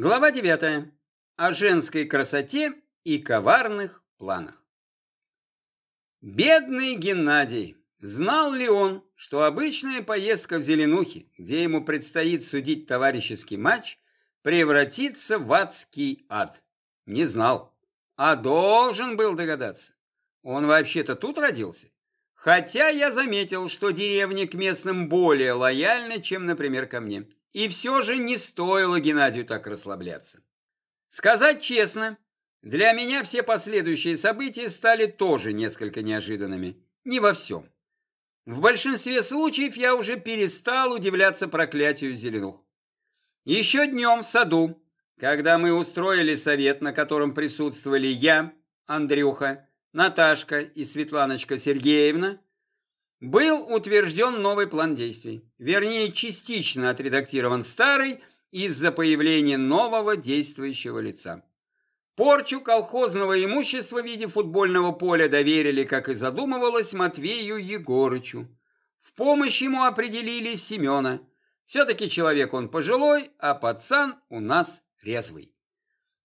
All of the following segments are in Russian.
Глава 9. О женской красоте и коварных планах. Бедный Геннадий. Знал ли он, что обычная поездка в Зеленухи, где ему предстоит судить товарищеский матч, превратится в адский ад? Не знал. А должен был догадаться. Он вообще-то тут родился. Хотя я заметил, что деревня к местным более лояльна, чем, например, ко мне. И все же не стоило Геннадию так расслабляться. Сказать честно, для меня все последующие события стали тоже несколько неожиданными. Не во всем. В большинстве случаев я уже перестал удивляться проклятию зеленух. Еще днем в саду, когда мы устроили совет, на котором присутствовали я, Андрюха, Наташка и Светланочка Сергеевна, был утвержден новый план действий, вернее, частично отредактирован старый из-за появления нового действующего лица. Порчу колхозного имущества в виде футбольного поля доверили, как и задумывалось, Матвею Егорычу. В помощь ему определили Семена. Все-таки человек он пожилой, а пацан у нас резвый.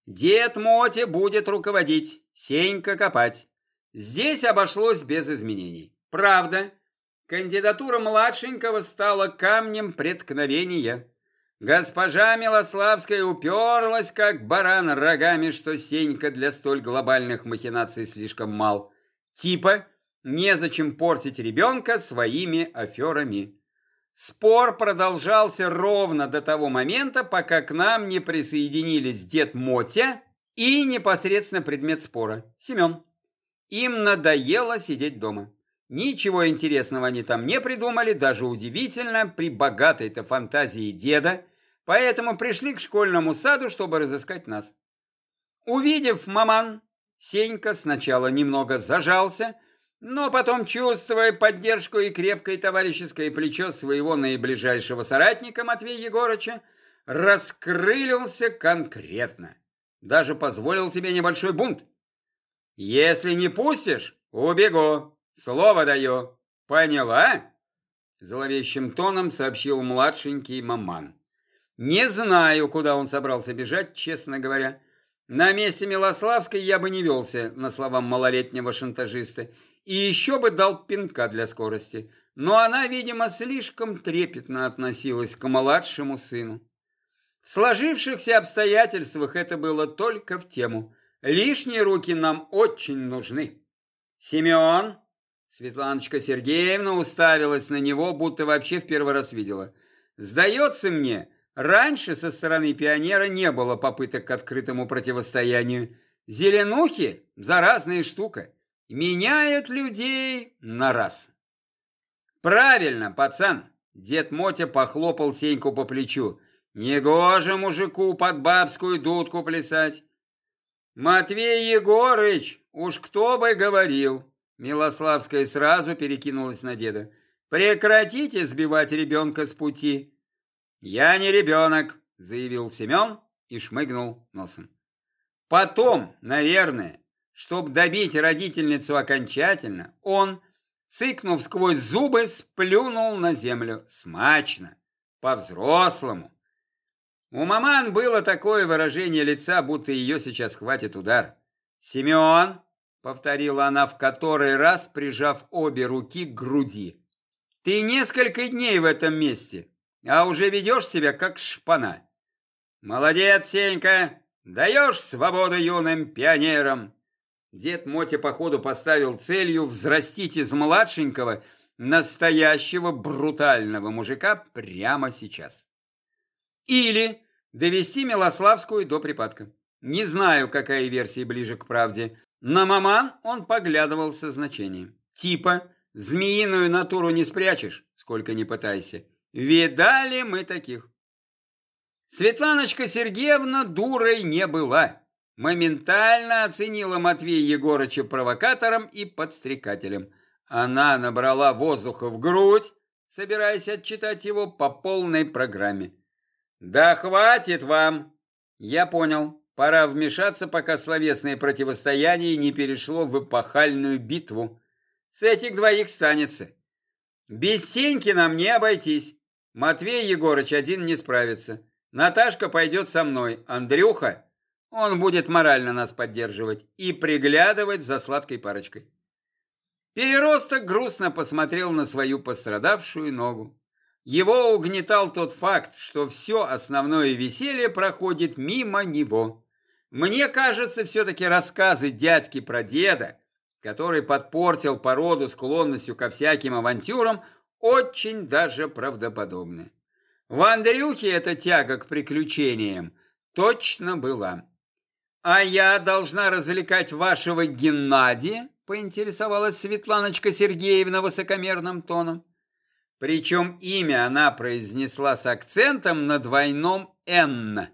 Дед Мотя будет руководить, Сенька копать. Здесь обошлось без изменений. Правда, Кандидатура младшенького стала камнем преткновения. Госпожа Милославская уперлась, как баран рогами, что Сенька для столь глобальных махинаций слишком мал. Типа, незачем портить ребенка своими аферами. Спор продолжался ровно до того момента, пока к нам не присоединились дед Мотя и непосредственно предмет спора – Семен. Им надоело сидеть дома. Ничего интересного они там не придумали, даже удивительно, при богатой-то фантазии деда, поэтому пришли к школьному саду, чтобы разыскать нас. Увидев маман, Сенька сначала немного зажался, но потом, чувствуя поддержку и крепкое товарищеское плечо своего наиближайшего соратника Матвея Егорыча, раскрылился конкретно. Даже позволил себе небольшой бунт. «Если не пустишь, убегу!» Слово даю. Поняла? Зловещим тоном сообщил младшенький маман. Не знаю, куда он собрался бежать, честно говоря. На месте Милославской я бы не велся на словам малолетнего шантажиста и еще бы дал пинка для скорости. Но она, видимо, слишком трепетно относилась к младшему сыну. В сложившихся обстоятельствах это было только в тему. Лишние руки нам очень нужны. Семен, Светланочка Сергеевна уставилась на него, будто вообще в первый раз видела. «Сдается мне, раньше со стороны пионера не было попыток к открытому противостоянию. Зеленухи – заразная штука, меняют людей на раз». «Правильно, пацан!» – дед Мотя похлопал Сеньку по плечу. «Негоже мужику под бабскую дудку плясать!» «Матвей Егорыч, уж кто бы говорил!» Милославская сразу перекинулась на деда. «Прекратите сбивать ребенка с пути!» «Я не ребенок», — заявил Семен и шмыгнул носом. Потом, наверное, чтобы добить родительницу окончательно, он, цыкнув сквозь зубы, сплюнул на землю. Смачно, по-взрослому. У маман было такое выражение лица, будто ее сейчас хватит удар. «Семен, повторила она в который раз, прижав обе руки к груди. Ты несколько дней в этом месте, а уже ведешь себя как шпана. Молодец, Сенька, даешь свободу юным пионерам. Дед Мотя походу поставил целью взрастить из младшенького настоящего брутального мужика прямо сейчас. Или довести Милославскую до припадка. Не знаю, какая версия ближе к правде, на маман он поглядывал со значением. Типа, змеиную натуру не спрячешь, сколько ни пытайся. Видали мы таких. Светланочка Сергеевна дурой не была. Моментально оценила Матвея Егорыча провокатором и подстрекателем. Она набрала воздуха в грудь, собираясь отчитать его по полной программе. «Да хватит вам!» «Я понял. Пора вмешаться, пока словесное противостояние не перешло в эпохальную битву. С этих двоих станется. Без Сеньки нам не обойтись. Матвей Егорыч один не справится. Наташка пойдет со мной, Андрюха, он будет морально нас поддерживать и приглядывать за сладкой парочкой. Переросток грустно посмотрел на свою пострадавшую ногу. Его угнетал тот факт, что все основное веселье проходит мимо него. Мне кажется, все-таки рассказы дядьки про деда, который подпортил породу склонностью ко всяким авантюрам, очень даже правдоподобны. В Андрюхе эта тяга к приключениям точно была. «А я должна развлекать вашего Геннадия?» – поинтересовалась Светланочка Сергеевна высокомерным тоном. Причем имя она произнесла с акцентом на двойном «Н».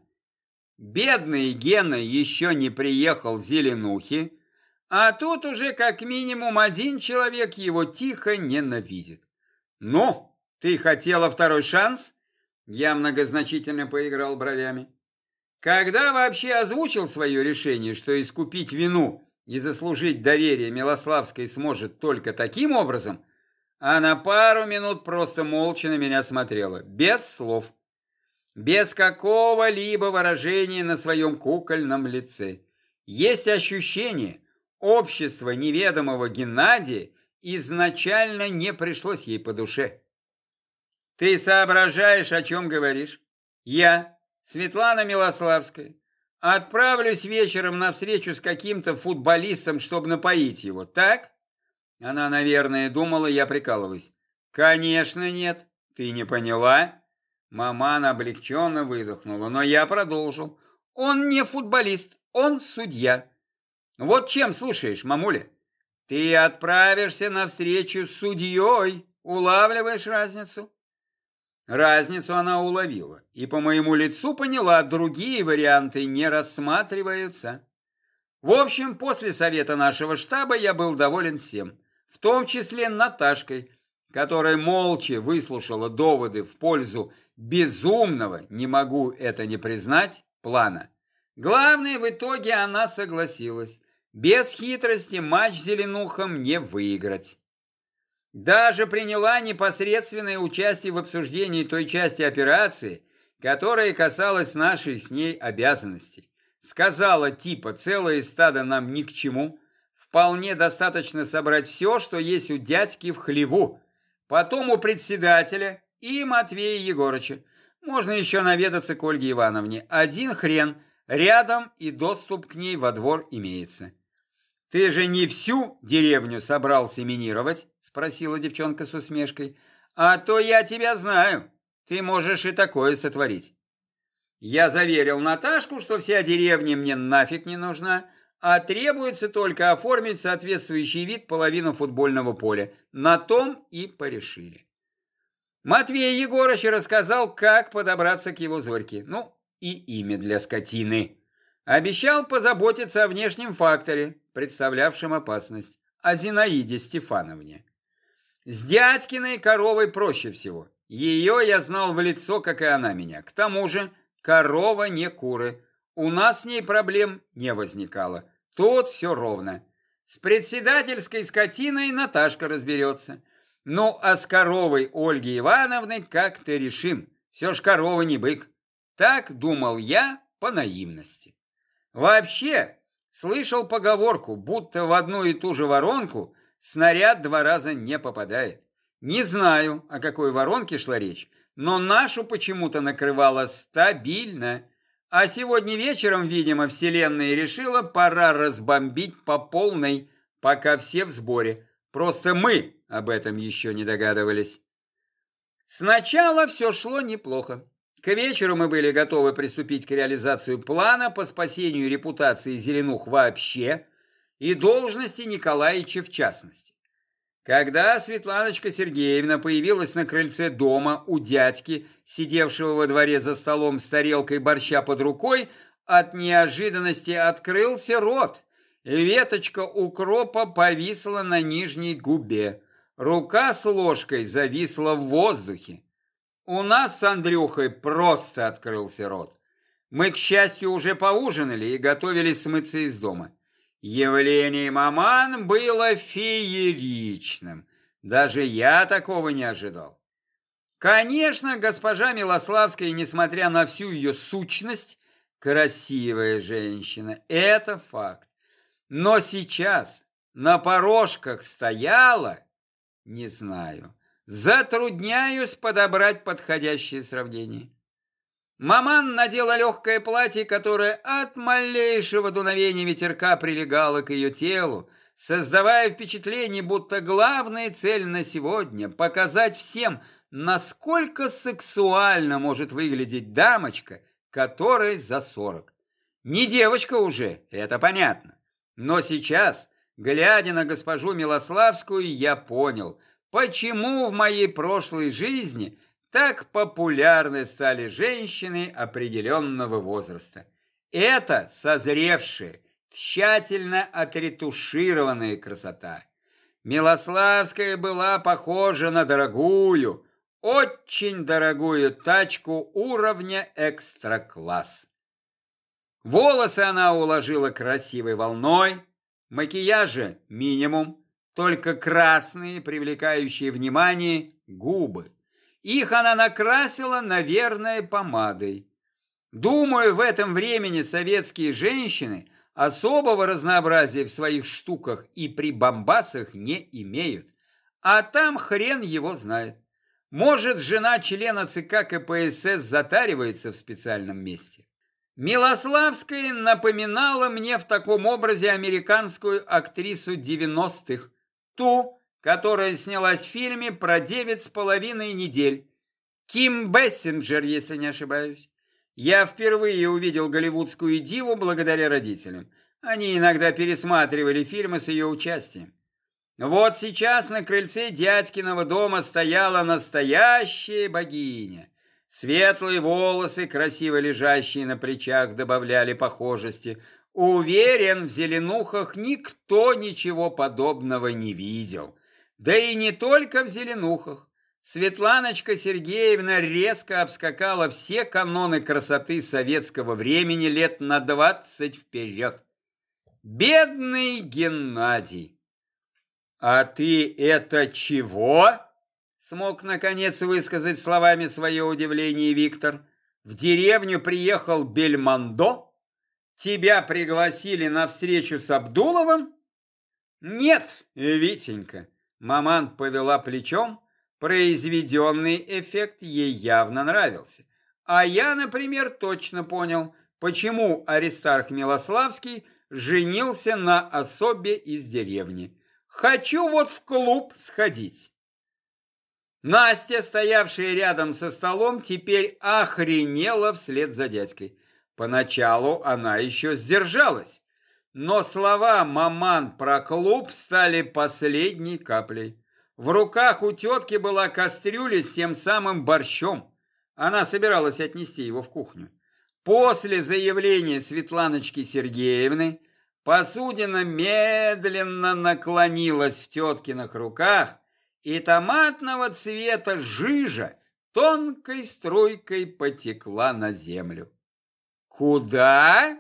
Бедный Гена еще не приехал в Зеленухи, а тут уже как минимум один человек его тихо ненавидит. «Ну, ты хотела второй шанс?» Я многозначительно поиграл бровями. Когда вообще озвучил свое решение, что искупить вину и заслужить доверие Милославской сможет только таким образом, она пару минут просто молча на меня смотрела, без слов, без какого-либо выражения на своем кукольном лице. Есть ощущение, общество неведомого Геннадия изначально не пришлось ей по душе. Ты соображаешь, о чем говоришь? Я, Светлана Милославская. Отправлюсь вечером на встречу с каким-то футболистом, чтобы напоить его, так? Она, наверное, думала, я прикалываюсь. Конечно нет, ты не поняла? Маман облегченно выдохнула, но я продолжил. Он не футболист, он судья. Вот чем слушаешь, мамуля? Ты отправишься на встречу с судьей, улавливаешь разницу? Разницу она уловила, и по моему лицу поняла, другие варианты не рассматриваются. В общем, после совета нашего штаба я был доволен всем, в том числе Наташкой, которая молча выслушала доводы в пользу безумного, не могу это не признать, плана. Главное, в итоге она согласилась. Без хитрости матч зеленухам не выиграть. Даже приняла непосредственное участие в обсуждении той части операции, которая касалась нашей с ней обязанностей. Сказала типа «целое стадо нам ни к чему», вполне достаточно собрать все, что есть у дядьки в хлеву, потом у председателя и Матвея Егорыча. Можно еще наведаться к Ольге Ивановне. Один хрен, рядом и доступ к ней во двор имеется. Ты же не всю деревню собрался минировать? Спросила девчонка с усмешкой. А то я тебя знаю. Ты можешь и такое сотворить. Я заверил Наташку, что вся деревня мне нафиг не нужна, а требуется только оформить соответствующий вид половину футбольного поля. На том и порешили. Матвей Егорыч рассказал, как подобраться к его зорьке. Ну, и имя для скотины. Обещал позаботиться о внешнем факторе, представлявшем опасность, о Зинаиде Стефановне. С дядькиной коровой проще всего. Ее я знал в лицо, как и она меня. К тому же корова не куры. У нас с ней проблем не возникало. Тут все ровно. С председательской скотиной Наташка разберется. Ну, а с коровой Ольги Ивановны как-то решим. Все ж корова не бык. Так думал я по наивности. Вообще, слышал поговорку, будто в одну и ту же воронку снаряд два раза не попадает. Не знаю, о какой воронке шла речь, но нашу почему-то накрывало стабильно. А сегодня вечером, видимо, Вселенная решила, пора разбомбить по полной, пока все в сборе. Просто мы об этом еще не догадывались. Сначала все шло неплохо. К вечеру мы были готовы приступить к реализации плана по спасению репутации Зеленух вообще и должности Николаевича в частности. Когда Светланочка Сергеевна появилась на крыльце дома у дядьки, сидевшего во дворе за столом с тарелкой борща под рукой, от неожиданности открылся рот. Веточка укропа повисла на нижней губе. Рука с ложкой зависла в воздухе. У нас с Андрюхой просто открылся рот. Мы, к счастью, уже поужинали и готовились смыться из дома. Явление маман было фееричным. Даже я такого не ожидал. Конечно, госпожа Милославская, несмотря на всю ее сущность, красивая женщина. Это факт. Но сейчас на порожках стояла, не знаю, затрудняюсь подобрать подходящее сравнение. Маман надела легкое платье, которое от малейшего дуновения ветерка прилегало к ее телу, создавая впечатление, будто главная цель на сегодня – показать всем, насколько сексуально может выглядеть дамочка, которой за сорок. Не девочка уже, это понятно. Но сейчас, глядя на госпожу Милославскую, я понял, почему в моей прошлой жизни – так популярны стали женщины определенного возраста. Это созревшая, тщательно отретушированная красота. Милославская была похожа на дорогую, очень дорогую тачку уровня экстра-класс. Волосы она уложила красивой волной, макияжа минимум, только красные, привлекающие внимание, губы. Их она накрасила, наверное, помадой. Думаю, в этом времени советские женщины особого разнообразия в своих штуках и прибамбасах не имеют. А там хрен его знает. Может, жена члена ЦК КПСС затаривается в специальном месте. Милославская напоминала мне в таком образе американскую актрису 90-х, ту, которая снялась в фильме про девять с половиной недель. Ким Бессинджер, если не ошибаюсь. Я впервые увидел голливудскую диву благодаря родителям. Они иногда пересматривали фильмы с ее участием. Вот сейчас на крыльце дядькиного дома стояла настоящая богиня. Светлые волосы, красиво лежащие на плечах, добавляли похожести. Уверен, в зеленухах никто ничего подобного не видел. Да и не только в зеленухах. Светланочка Сергеевна резко обскакала все каноны красоты советского времени лет на двадцать вперед. Бедный Геннадий! А ты это чего? Смог, наконец, высказать словами свое удивление Виктор. В деревню приехал Бельмондо? Тебя пригласили на встречу с Абдуловым? Нет, Витенька, Маман повела плечом, произведенный эффект ей явно нравился. А я, например, точно понял, почему Аристарх Милославский женился на особе из деревни. Хочу вот в клуб сходить. Настя, стоявшая рядом со столом, теперь охренела вслед за дядькой. Поначалу она еще сдержалась, но слова «маман» про клуб стали последней каплей. В руках у тетки была кастрюля с тем самым борщом. Она собиралась отнести его в кухню. После заявления Светланочки Сергеевны посудина медленно наклонилась в теткиных руках, и томатного цвета жижа тонкой струйкой потекла на землю. «Куда?»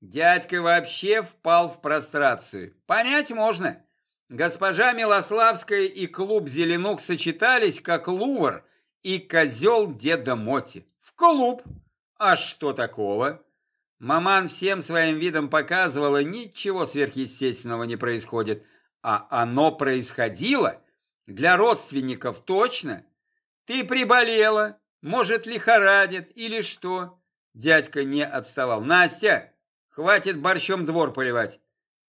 Дядька вообще впал в прострацию. Понять можно. Госпожа Милославская и клуб «Зеленук» сочетались, как лувр и козел деда Моти. В клуб. А что такого? Маман всем своим видом показывала, ничего сверхъестественного не происходит. А оно происходило для родственников точно. Ты приболела, может, лихорадит или что? Дядька не отставал. Настя, Хватит борщом двор поливать.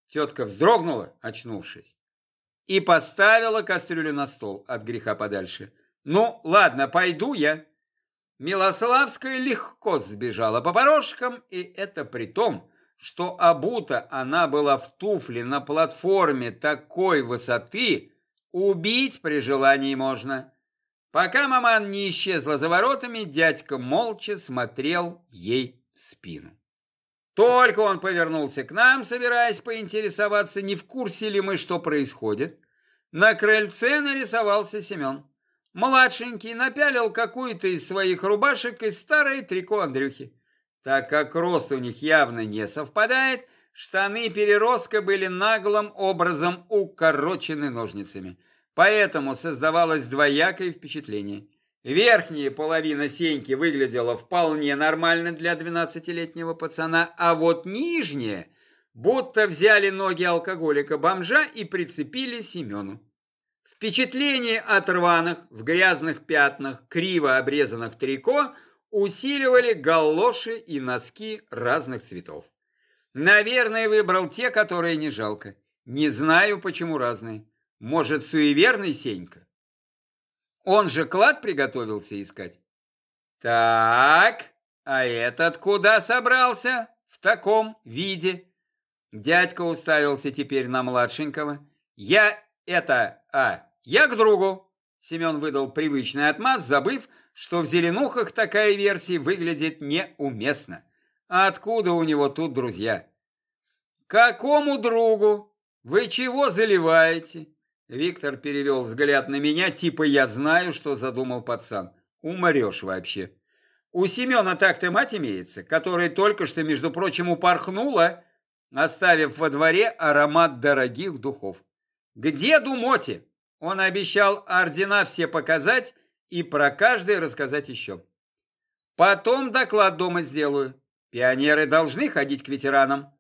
Тетка вздрогнула, очнувшись, и поставила кастрюлю на стол от греха подальше. Ну, ладно, пойду я. Милославская легко сбежала по порожкам, и это при том, что обута она была в туфле на платформе такой высоты, убить при желании можно. Пока маман не исчезла за воротами, дядька молча смотрел ей в спину. Только он повернулся к нам, собираясь поинтересоваться, не в курсе ли мы, что происходит. На крыльце нарисовался Семен. Младшенький напялил какую-то из своих рубашек и старое трико Андрюхи. Так как рост у них явно не совпадает, штаны переростка были наглым образом укорочены ножницами. Поэтому создавалось двоякое впечатление. Верхняя половина Сеньки выглядела вполне нормально для двенадцатилетнего пацана, а вот нижняя, будто взяли ноги алкоголика-бомжа и прицепили Семену. Впечатление от рваных, в грязных пятнах, криво обрезанных трико усиливали галоши и носки разных цветов. Наверное, выбрал те, которые не жалко. Не знаю, почему разные. Может, суеверный Сенька? Он же клад приготовился искать. Так, а этот куда собрался? В таком виде. Дядька уставился теперь на младшенького. Я это, а, я к другу. Семен выдал привычный отмаз, забыв, что в зеленухах такая версия выглядит неуместно. А откуда у него тут друзья? Какому другу? Вы чего заливаете? Виктор перевел взгляд на меня, типа я знаю, что задумал пацан. Умрешь вообще. У Семена так-то мать имеется, которая только что, между прочим, упорхнула, оставив во дворе аромат дорогих духов. К деду Моте он обещал ордена все показать и про каждый рассказать еще. Потом доклад дома сделаю. Пионеры должны ходить к ветеранам.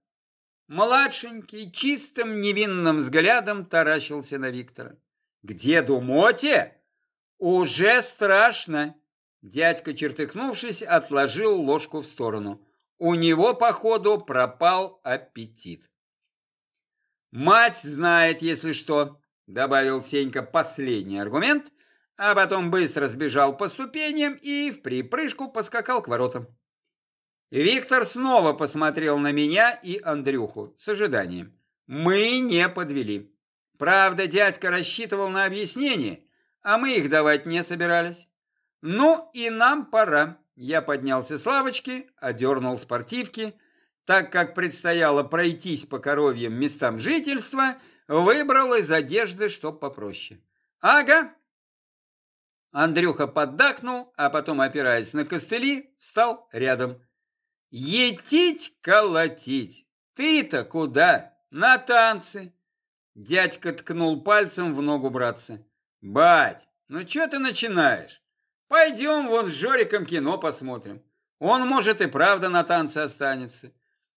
Младшенький чистым невинным взглядом таращился на Виктора. «К деду? Уже страшно!» Дядька, чертыхнувшись, отложил ложку в сторону. У него, походу, пропал аппетит. «Мать знает, если что», — добавил Сенька последний аргумент, а потом быстро сбежал по ступеням и в припрыжку поскакал к воротам. Виктор снова посмотрел на меня и Андрюху с ожиданием. Мы не подвели. Правда, дядька рассчитывал на объяснение, а мы их давать не собирались. Ну и нам пора. Я поднялся с лавочки, одернул спортивки. Так как предстояло пройтись по коровьим местам жительства, выбрал из одежды, что попроще. Ага. Андрюха поддакнул, а потом, опираясь на костыли, встал рядом. Етить колотить. Ты-то куда? На танцы. Дядька ткнул пальцем в ногу братца. Бать, ну что ты начинаешь? Пойдем вон с Жориком кино посмотрим. Он, может, и правда на танцы останется.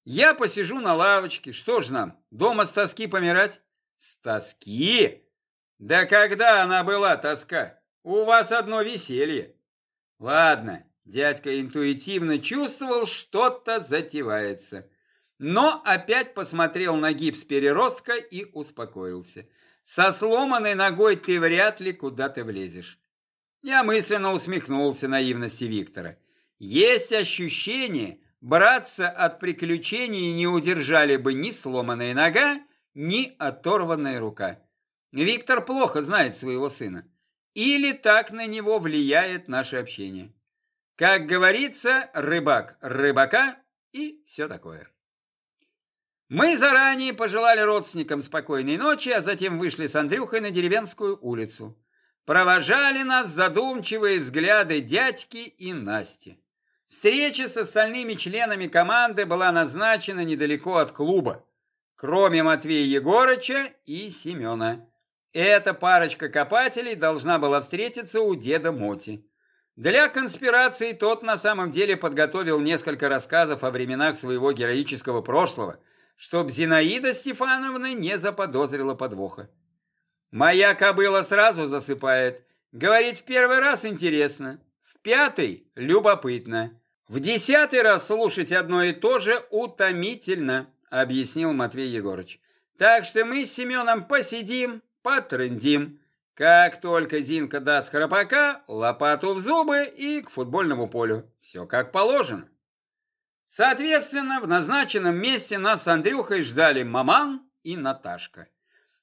Я посижу на лавочке. Что ж нам, дома с тоски помирать? С тоски? Да когда она была, тоска? У вас одно веселье. Ладно, Дядька интуитивно чувствовал, что-то затевается. Но опять посмотрел на гипс переростка и успокоился. Со сломанной ногой ты вряд ли куда-то влезешь. Я мысленно усмехнулся наивности Виктора. Есть ощущение, браться от приключений не удержали бы ни сломанная нога, ни оторванная рука. Виктор плохо знает своего сына. Или так на него влияет наше общение. Как говорится, рыбак рыбака и все такое. Мы заранее пожелали родственникам спокойной ночи, а затем вышли с Андрюхой на деревенскую улицу. Провожали нас задумчивые взгляды дядьки и Насти. Встреча с остальными членами команды была назначена недалеко от клуба, кроме Матвея Егорыча и Семена. Эта парочка копателей должна была встретиться у деда Моти. Для конспирации тот на самом деле подготовил несколько рассказов о временах своего героического прошлого, чтоб Зинаида Стефановна не заподозрила подвоха. Моя кобыла сразу засыпает. Говорит, в первый раз интересно, в пятый любопытно. В десятый раз слушать одно и то же утомительно, объяснил Матвей Егорыч. Так что мы с Семеном посидим, потрындим. Как только Зинка даст храпака, лопату в зубы и к футбольному полю. Все как положено. Соответственно, в назначенном месте нас с Андрюхой ждали Маман и Наташка.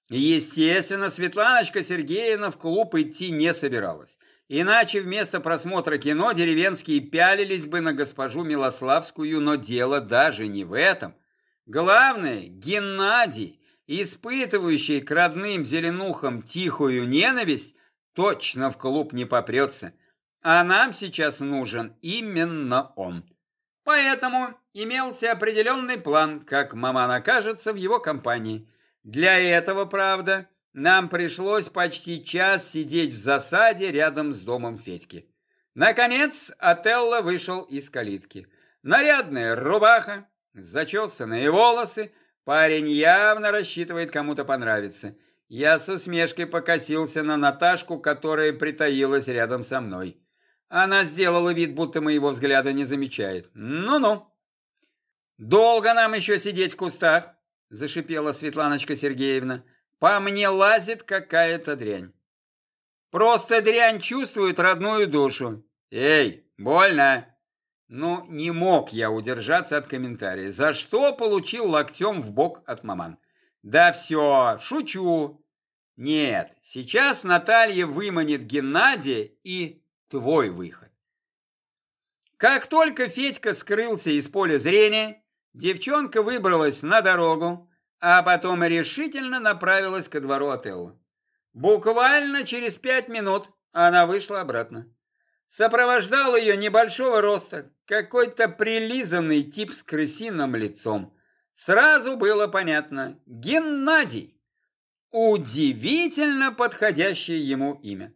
Естественно, Светланочка Сергеевна в клуб идти не собиралась. Иначе вместо просмотра кино деревенские пялились бы на госпожу Милославскую, но дело даже не в этом. Главное, Геннадий испытывающий к родным зеленухам тихую ненависть, точно в клуб не попрется. А нам сейчас нужен именно он. Поэтому имелся определенный план, как маман окажется в его компании. Для этого, правда, нам пришлось почти час сидеть в засаде рядом с домом Федьки. Наконец Отелло вышел из калитки. Нарядная рубаха, зачесанные волосы, парень явно рассчитывает кому-то понравиться. Я с усмешкой покосился на Наташку, которая притаилась рядом со мной. Она сделала вид, будто моего взгляда не замечает. Ну-ну. «Долго нам еще сидеть в кустах?» – зашипела Светланочка Сергеевна. «По мне лазит какая-то дрянь». Просто дрянь чувствует родную душу. Эй, больно. Ну, не мог я удержаться от комментария, за что получил локтем в бок от маман. Да все, шучу. Нет, сейчас Наталья выманит Геннадия и твой выход. Как только Федька скрылся из поля зрения, девчонка выбралась на дорогу, а потом решительно направилась ко двору Отелла. Буквально через пять минут она вышла обратно. Сопровождал ее небольшого роста, какой-то прилизанный тип с крысиным лицом. Сразу было понятно – Геннадий. Удивительно подходящее ему имя.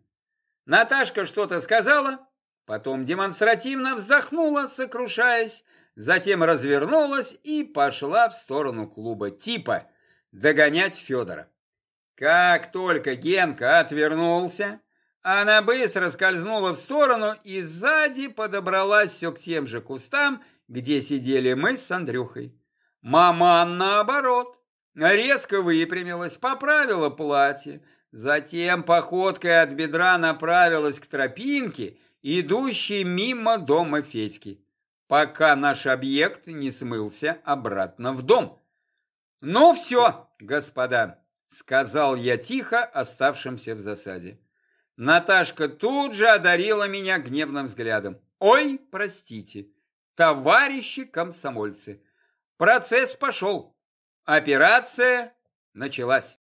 Наташка что-то сказала, потом демонстративно вздохнула, сокрушаясь, затем развернулась и пошла в сторону клуба типа догонять Федора. Как только Генка отвернулся, она быстро скользнула в сторону и сзади подобралась все к тем же кустам, где сидели мы с Андрюхой. Маман, наоборот, резко выпрямилась, поправила платье, затем походкой от бедра направилась к тропинке, идущей мимо дома Федьки, пока наш объект не смылся обратно в дом. «Ну все, господа!» сказал я тихо оставшимся в засаде. Наташка тут же одарила меня гневным взглядом. Ой, простите, товарищи комсомольцы. Процесс пошел. Операция началась.